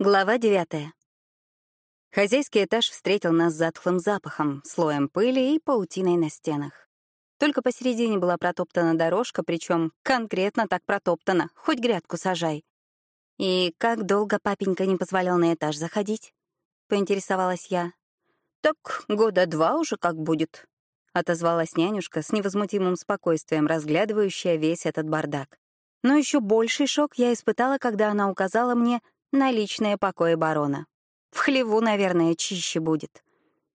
Глава девятая. Хозяйский этаж встретил нас затхлым запахом, слоем пыли и паутиной на стенах. Только посередине была протоптана дорожка, причем конкретно так протоптана, хоть грядку сажай. «И как долго папенька не позволял на этаж заходить?» — поинтересовалась я. «Так года два уже как будет», — отозвалась нянюшка с невозмутимым спокойствием, разглядывающая весь этот бардак. Но еще больший шок я испытала, когда она указала мне на личные покои барона. В хлеву, наверное, чище будет.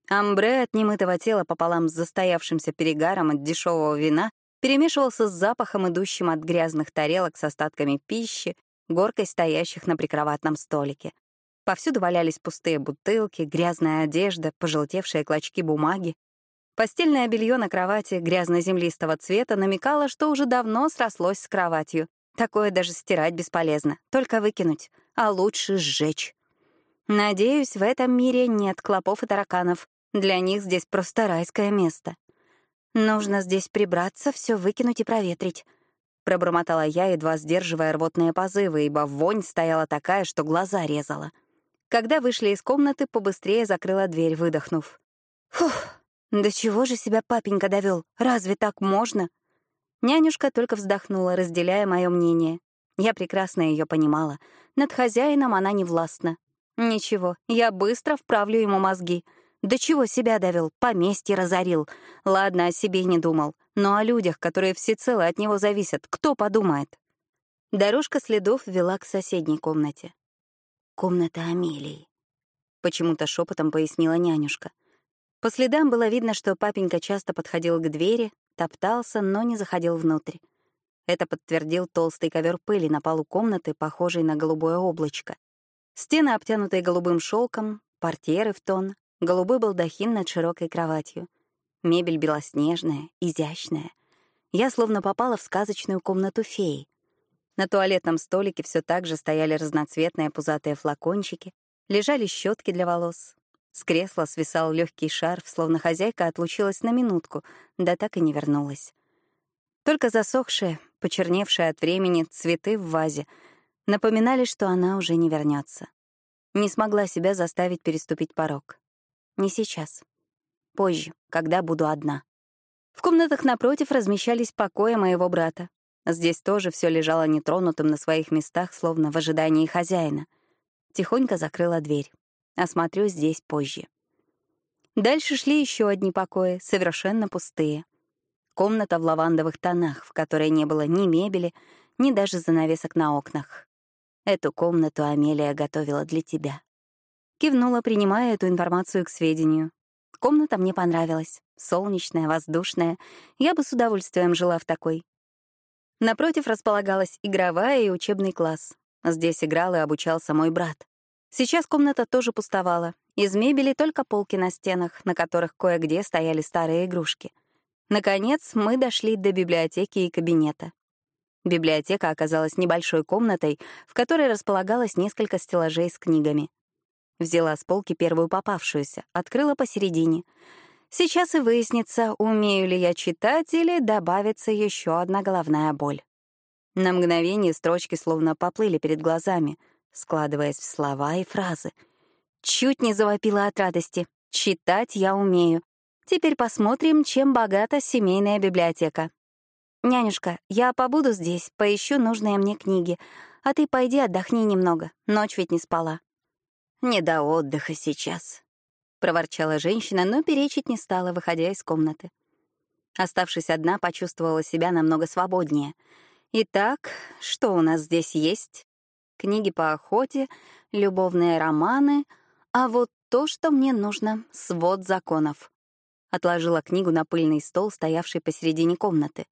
Амбре от немытого тела пополам с застоявшимся перегаром от дешевого вина перемешивался с запахом, идущим от грязных тарелок с остатками пищи, горкой стоящих на прикроватном столике. Повсюду валялись пустые бутылки, грязная одежда, пожелтевшие клочки бумаги. Постельное белье на кровати грязно-землистого цвета намекало, что уже давно срослось с кроватью. Такое даже стирать бесполезно, только выкинуть а лучше сжечь. Надеюсь, в этом мире нет клопов и тараканов. Для них здесь просто райское место. Нужно здесь прибраться, все выкинуть и проветрить. Пробормотала я, едва сдерживая рвотные позывы, ибо вонь стояла такая, что глаза резала. Когда вышли из комнаты, побыстрее закрыла дверь, выдохнув. Фух, до чего же себя папенька довел? Разве так можно? Нянюшка только вздохнула, разделяя мое мнение. Я прекрасно ее понимала. Над хозяином она не властна. Ничего, я быстро вправлю ему мозги. До чего себя довел, поместье разорил. Ладно, о себе не думал. Но о людях, которые всецело от него зависят, кто подумает? Дорожка следов вела к соседней комнате. «Комната Амелии», — почему-то шепотом пояснила нянюшка. По следам было видно, что папенька часто подходил к двери, топтался, но не заходил внутрь. Это подтвердил толстый ковер пыли на полу комнаты, похожий на голубое облачко. Стены, обтянутые голубым шелком, портьеры в тон, голубой балдахин над широкой кроватью. Мебель белоснежная, изящная. Я словно попала в сказочную комнату феи. На туалетном столике все так же стояли разноцветные пузатые флакончики, лежали щетки для волос. С кресла свисал легкий шарф, словно хозяйка отлучилась на минутку, да так и не вернулась. Только засохшие, почерневшие от времени цветы в вазе напоминали, что она уже не вернется. Не смогла себя заставить переступить порог. Не сейчас. Позже, когда буду одна. В комнатах напротив размещались покои моего брата. Здесь тоже все лежало нетронутым на своих местах, словно в ожидании хозяина. Тихонько закрыла дверь. Осмотрю здесь позже. Дальше шли еще одни покои, совершенно пустые. Комната в лавандовых тонах, в которой не было ни мебели, ни даже занавесок на окнах. Эту комнату Амелия готовила для тебя. Кивнула, принимая эту информацию к сведению. Комната мне понравилась. Солнечная, воздушная. Я бы с удовольствием жила в такой. Напротив располагалась игровая и учебный класс. Здесь играл и обучался мой брат. Сейчас комната тоже пустовала. Из мебели только полки на стенах, на которых кое-где стояли старые игрушки — Наконец, мы дошли до библиотеки и кабинета. Библиотека оказалась небольшой комнатой, в которой располагалось несколько стеллажей с книгами. Взяла с полки первую попавшуюся, открыла посередине. Сейчас и выяснится, умею ли я читать или добавится еще одна головная боль. На мгновение строчки словно поплыли перед глазами, складываясь в слова и фразы. Чуть не завопила от радости. Читать я умею. Теперь посмотрим, чем богата семейная библиотека. Нянюшка, я побуду здесь, поищу нужные мне книги, а ты пойди отдохни немного, ночь ведь не спала. Не до отдыха сейчас, проворчала женщина, но перечить не стала, выходя из комнаты. Оставшись одна, почувствовала себя намного свободнее. Итак, что у нас здесь есть? Книги по охоте, любовные романы, а вот то, что мне нужно — свод законов отложила книгу на пыльный стол, стоявший посередине комнаты.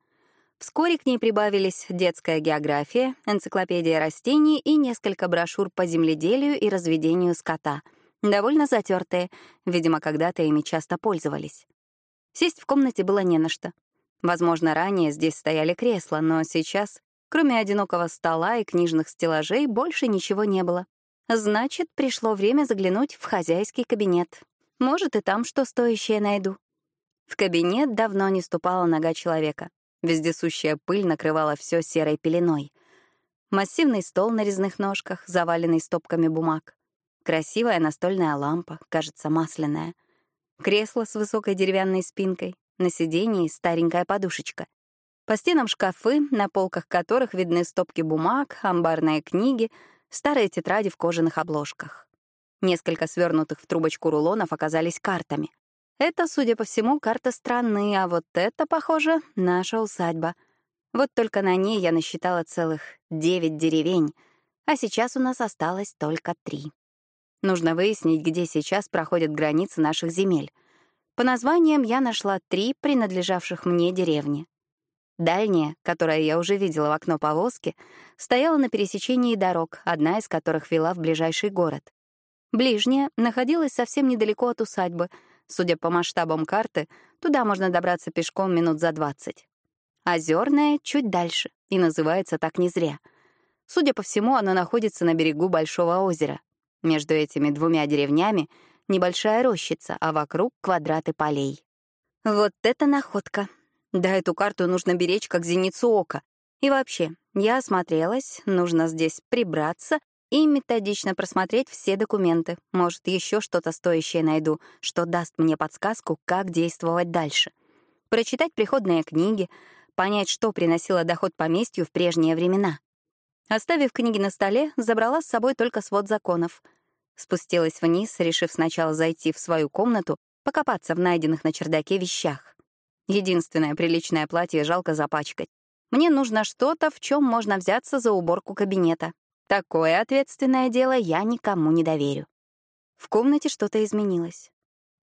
Вскоре к ней прибавились детская география, энциклопедия растений и несколько брошюр по земледелию и разведению скота, довольно затертые, видимо, когда-то ими часто пользовались. Сесть в комнате было не на что. Возможно, ранее здесь стояли кресла, но сейчас, кроме одинокого стола и книжных стеллажей, больше ничего не было. Значит, пришло время заглянуть в хозяйский кабинет. Может, и там что стоящее найду. В кабинет давно не ступала нога человека. Вездесущая пыль накрывала все серой пеленой. Массивный стол на резных ножках, заваленный стопками бумаг. красивая настольная лампа, кажется, масляная, кресло с высокой деревянной спинкой, на сиденье старенькая подушечка. По стенам шкафы, на полках которых видны стопки бумаг, амбарные книги, старые тетради в кожаных обложках. Несколько свернутых в трубочку рулонов оказались картами. Это, судя по всему, карта страны, а вот это, похоже, наша усадьба. Вот только на ней я насчитала целых девять деревень, а сейчас у нас осталось только три. Нужно выяснить, где сейчас проходят границы наших земель. По названиям я нашла три принадлежавших мне деревни. Дальняя, которая я уже видела в окно повозки, стояла на пересечении дорог, одна из которых вела в ближайший город. Ближняя находилась совсем недалеко от усадьбы — Судя по масштабам карты, туда можно добраться пешком минут за 20. Озерная чуть дальше, и называется так не зря. Судя по всему, оно находится на берегу Большого озера. Между этими двумя деревнями небольшая рощица, а вокруг — квадраты полей. Вот это находка. Да, эту карту нужно беречь как зеницу ока. И вообще, я осмотрелась, нужно здесь прибраться и методично просмотреть все документы. Может, еще что-то стоящее найду, что даст мне подсказку, как действовать дальше. Прочитать приходные книги, понять, что приносило доход поместью в прежние времена. Оставив книги на столе, забрала с собой только свод законов. Спустилась вниз, решив сначала зайти в свою комнату, покопаться в найденных на чердаке вещах. Единственное приличное платье жалко запачкать. Мне нужно что-то, в чем можно взяться за уборку кабинета. Такое ответственное дело я никому не доверю. В комнате что-то изменилось.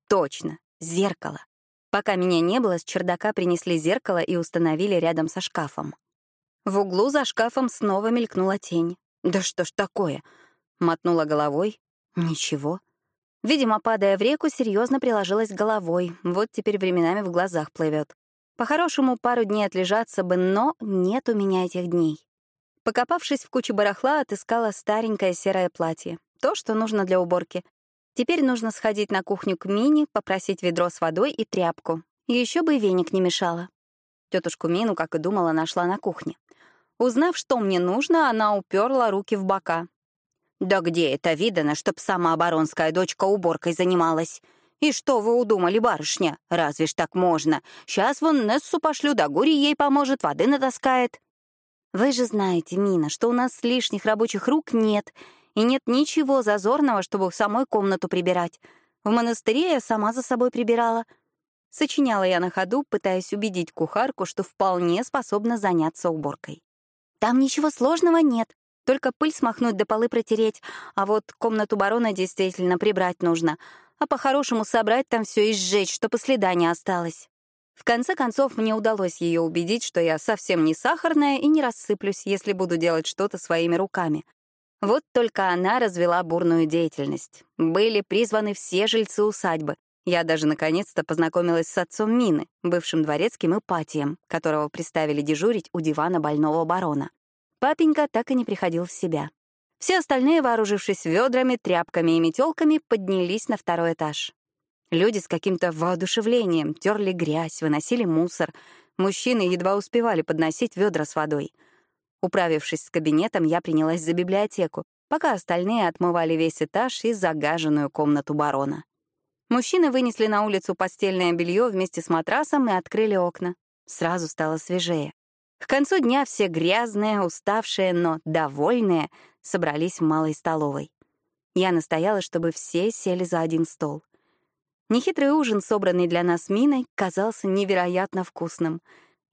Точно, зеркало. Пока меня не было, с чердака принесли зеркало и установили рядом со шкафом. В углу за шкафом снова мелькнула тень. «Да что ж такое?» Мотнула головой. «Ничего». Видимо, падая в реку, серьезно приложилась головой. Вот теперь временами в глазах плывет. По-хорошему, пару дней отлежаться бы, но нет у меня этих дней. Покопавшись в куче барахла, отыскала старенькое серое платье. То, что нужно для уборки. Теперь нужно сходить на кухню к Мине, попросить ведро с водой и тряпку. Еще бы и веник не мешало. Тетушку Мину, как и думала, нашла на кухне. Узнав, что мне нужно, она уперла руки в бока. «Да где это видано, чтоб сама оборонская дочка уборкой занималась? И что вы удумали, барышня? Разве ж так можно? Сейчас вон Нессу пошлю, да Гури ей поможет, воды натаскает». Вы же знаете, Мина, что у нас лишних рабочих рук нет, и нет ничего зазорного, чтобы самой комнату прибирать. В монастыре я сама за собой прибирала. Сочиняла я на ходу, пытаясь убедить кухарку, что вполне способна заняться уборкой. Там ничего сложного нет, только пыль смахнуть да полы протереть, а вот комнату барона действительно прибрать нужно, а по-хорошему собрать там все и сжечь, чтобы следа не осталось. В конце концов, мне удалось ее убедить, что я совсем не сахарная и не рассыплюсь, если буду делать что-то своими руками. Вот только она развела бурную деятельность. Были призваны все жильцы усадьбы. Я даже наконец-то познакомилась с отцом Мины, бывшим дворецким Ипатием, которого приставили дежурить у дивана больного барона. Папенька так и не приходил в себя. Все остальные, вооружившись ведрами, тряпками и метелками, поднялись на второй этаж. Люди с каким-то воодушевлением терли грязь, выносили мусор. Мужчины едва успевали подносить ведра с водой. Управившись с кабинетом, я принялась за библиотеку, пока остальные отмывали весь этаж и загаженную комнату барона. Мужчины вынесли на улицу постельное белье вместе с матрасом и открыли окна. Сразу стало свежее. К концу дня все грязные, уставшие, но довольные собрались в малой столовой. Я настояла, чтобы все сели за один стол. Нехитрый ужин, собранный для нас Миной, казался невероятно вкусным.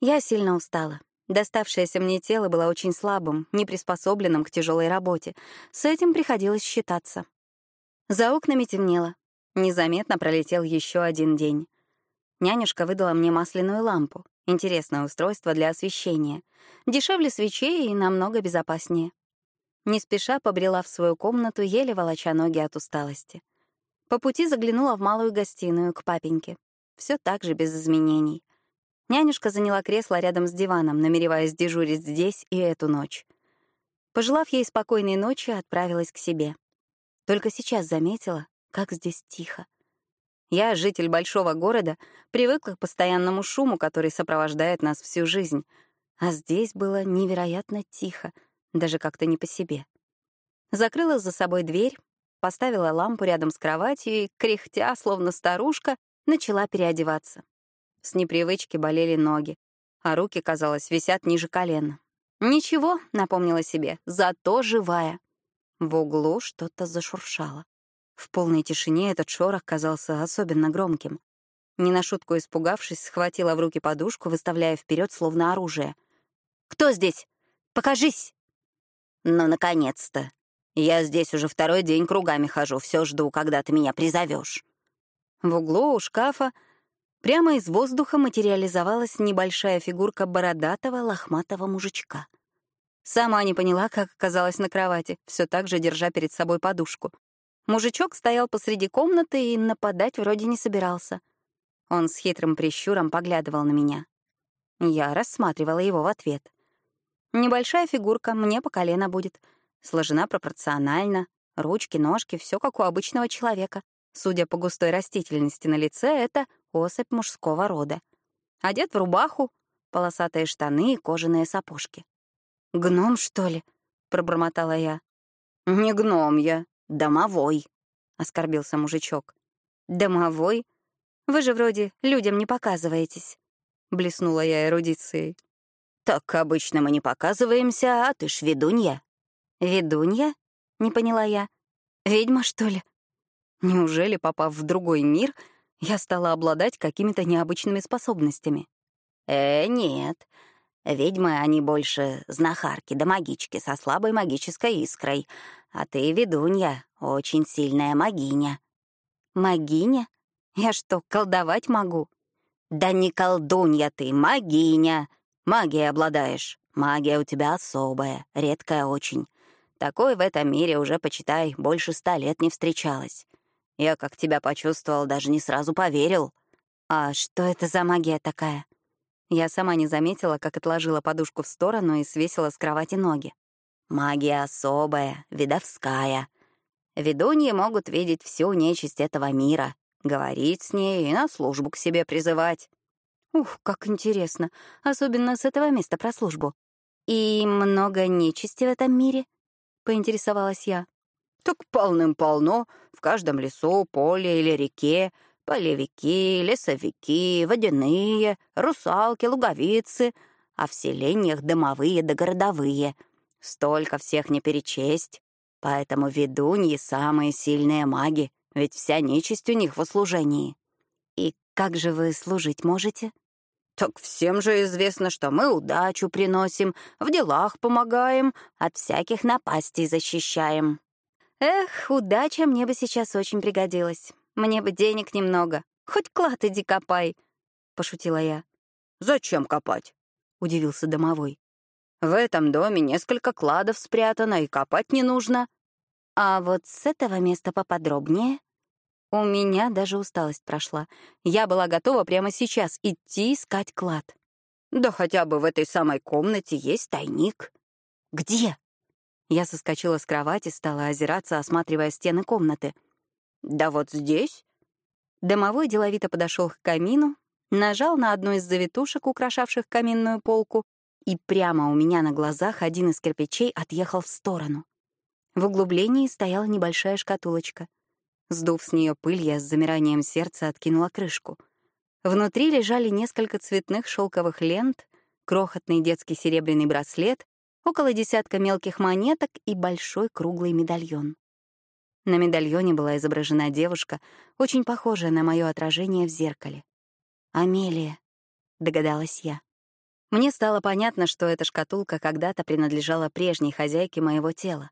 Я сильно устала. Доставшееся мне тело было очень слабым, неприспособленным к тяжелой работе. С этим приходилось считаться. За окнами темнело. Незаметно пролетел еще один день. Нянюшка выдала мне масляную лампу. Интересное устройство для освещения. Дешевле свечей и намного безопаснее. Не спеша побрела в свою комнату, еле волоча ноги от усталости. По пути заглянула в малую гостиную к папеньке. Все так же без изменений. Нянюшка заняла кресло рядом с диваном, намереваясь дежурить здесь и эту ночь. Пожелав ей спокойной ночи, отправилась к себе. Только сейчас заметила, как здесь тихо. Я, житель большого города, привыкла к постоянному шуму, который сопровождает нас всю жизнь. А здесь было невероятно тихо, даже как-то не по себе. Закрыла за собой дверь, поставила лампу рядом с кроватью и, кряхтя, словно старушка, начала переодеваться. С непривычки болели ноги, а руки, казалось, висят ниже колена. «Ничего», — напомнила себе, — «зато живая». В углу что-то зашуршало. В полной тишине этот шорох казался особенно громким. Не на шутку испугавшись, схватила в руки подушку, выставляя вперед словно оружие. «Кто здесь? Покажись!» «Ну, наконец-то! Я здесь уже второй день кругами хожу, все жду, когда ты меня призовешь. В углу у шкафа прямо из воздуха материализовалась небольшая фигурка бородатого лохматого мужичка. Сама не поняла, как оказалась на кровати, все так же держа перед собой подушку. Мужичок стоял посреди комнаты и нападать вроде не собирался. Он с хитрым прищуром поглядывал на меня. Я рассматривала его в ответ. Небольшая фигурка, мне по колено будет. Сложена пропорционально, ручки, ножки, все как у обычного человека. Судя по густой растительности на лице, это особь мужского рода. Одет в рубаху, полосатые штаны и кожаные сапожки. «Гном, что ли?» — пробормотала я. «Не гном я, домовой», — оскорбился мужичок. «Домовой? Вы же вроде людям не показываетесь», — блеснула я эрудицией. «Так обычно мы не показываемся, а ты ж ведунья». «Ведунья?» — не поняла я. «Ведьма, что ли?» Неужели, попав в другой мир, я стала обладать какими-то необычными способностями? Э, нет. Ведьмы, они больше знахарки да магички со слабой магической искрой. А ты, ведунья, очень сильная магиня. Магиня? Я что, колдовать могу? Да не колдунья ты, магиня. Магией обладаешь. Магия у тебя особая, редкая очень. Такой в этом мире уже, почитай, больше ста лет не встречалась. Я как тебя почувствовал, даже не сразу поверил. А что это за магия такая? Я сама не заметила, как отложила подушку в сторону и свесила с кровати ноги. Магия особая, видовская. Ведуньи могут видеть всю нечисть этого мира, говорить с ней и на службу к себе призывать. Ух, как интересно, особенно с этого места про службу. И много нечисти в этом мире? Поинтересовалась я. Так полным-полно, в каждом лесу, поле или реке, полевики, лесовики, водяные, русалки, луговицы, а в селениях домовые да городовые. Столько всех не перечесть. Поэтому ведуньи — самые сильные маги, ведь вся нечисть у них в услужении. И как же вы служить можете? Так всем же известно, что мы удачу приносим, в делах помогаем, от всяких напастей защищаем. Эх, удача мне бы сейчас очень пригодилась. Мне бы денег немного. Хоть клад иди копай, — пошутила я. «Зачем копать?» — удивился домовой. «В этом доме несколько кладов спрятано, и копать не нужно». А вот с этого места поподробнее. У меня даже усталость прошла. Я была готова прямо сейчас идти искать клад. Да хотя бы в этой самой комнате есть тайник. «Где?» Я соскочила с кровати, стала озираться, осматривая стены комнаты. «Да вот здесь». Домовой деловито подошел к камину, нажал на одну из завитушек, украшавших каминную полку, и прямо у меня на глазах один из кирпичей отъехал в сторону. В углублении стояла небольшая шкатулочка. Сдув с нее пыль, я с замиранием сердца откинула крышку. Внутри лежали несколько цветных шелковых лент, крохотный детский серебряный браслет около десятка мелких монеток и большой круглый медальон. На медальоне была изображена девушка, очень похожая на мое отражение в зеркале. «Амелия», — догадалась я. Мне стало понятно, что эта шкатулка когда-то принадлежала прежней хозяйке моего тела.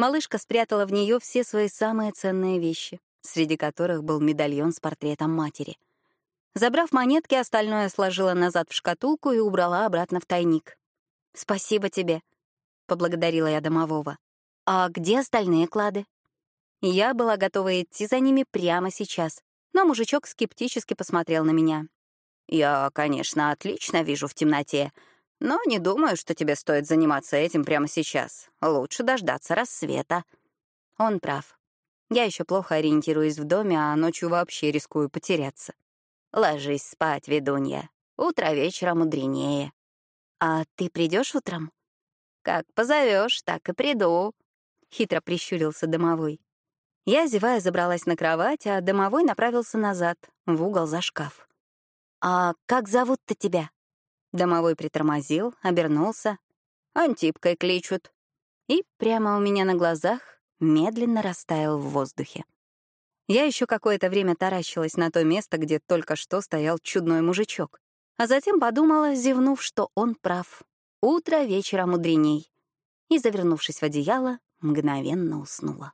Малышка спрятала в нее все свои самые ценные вещи, среди которых был медальон с портретом матери. Забрав монетки, остальное сложила назад в шкатулку и убрала обратно в тайник. «Спасибо тебе», поблагодарила я домового. А где остальные клады? Я была готова идти за ними прямо сейчас, но мужичок скептически посмотрел на меня. «Я, конечно, отлично вижу в темноте, но не думаю, что тебе стоит заниматься этим прямо сейчас. Лучше дождаться рассвета». Он прав. Я еще плохо ориентируюсь в доме, а ночью вообще рискую потеряться. Ложись спать, ведунья. Утро вечера мудренее. А ты придешь утром? «Как позовешь, так и приду», — хитро прищурился домовой. Я, зевая, забралась на кровать, а домовой направился назад, в угол за шкаф. «А как зовут-то тебя?» Домовой притормозил, обернулся. «Антипкой кличут». И прямо у меня на глазах медленно растаял в воздухе. Я еще какое-то время таращилась на то место, где только что стоял чудной мужичок. А затем подумала, зевнув, что он прав. Утро вечера мудреней. И, завернувшись в одеяло, мгновенно уснула.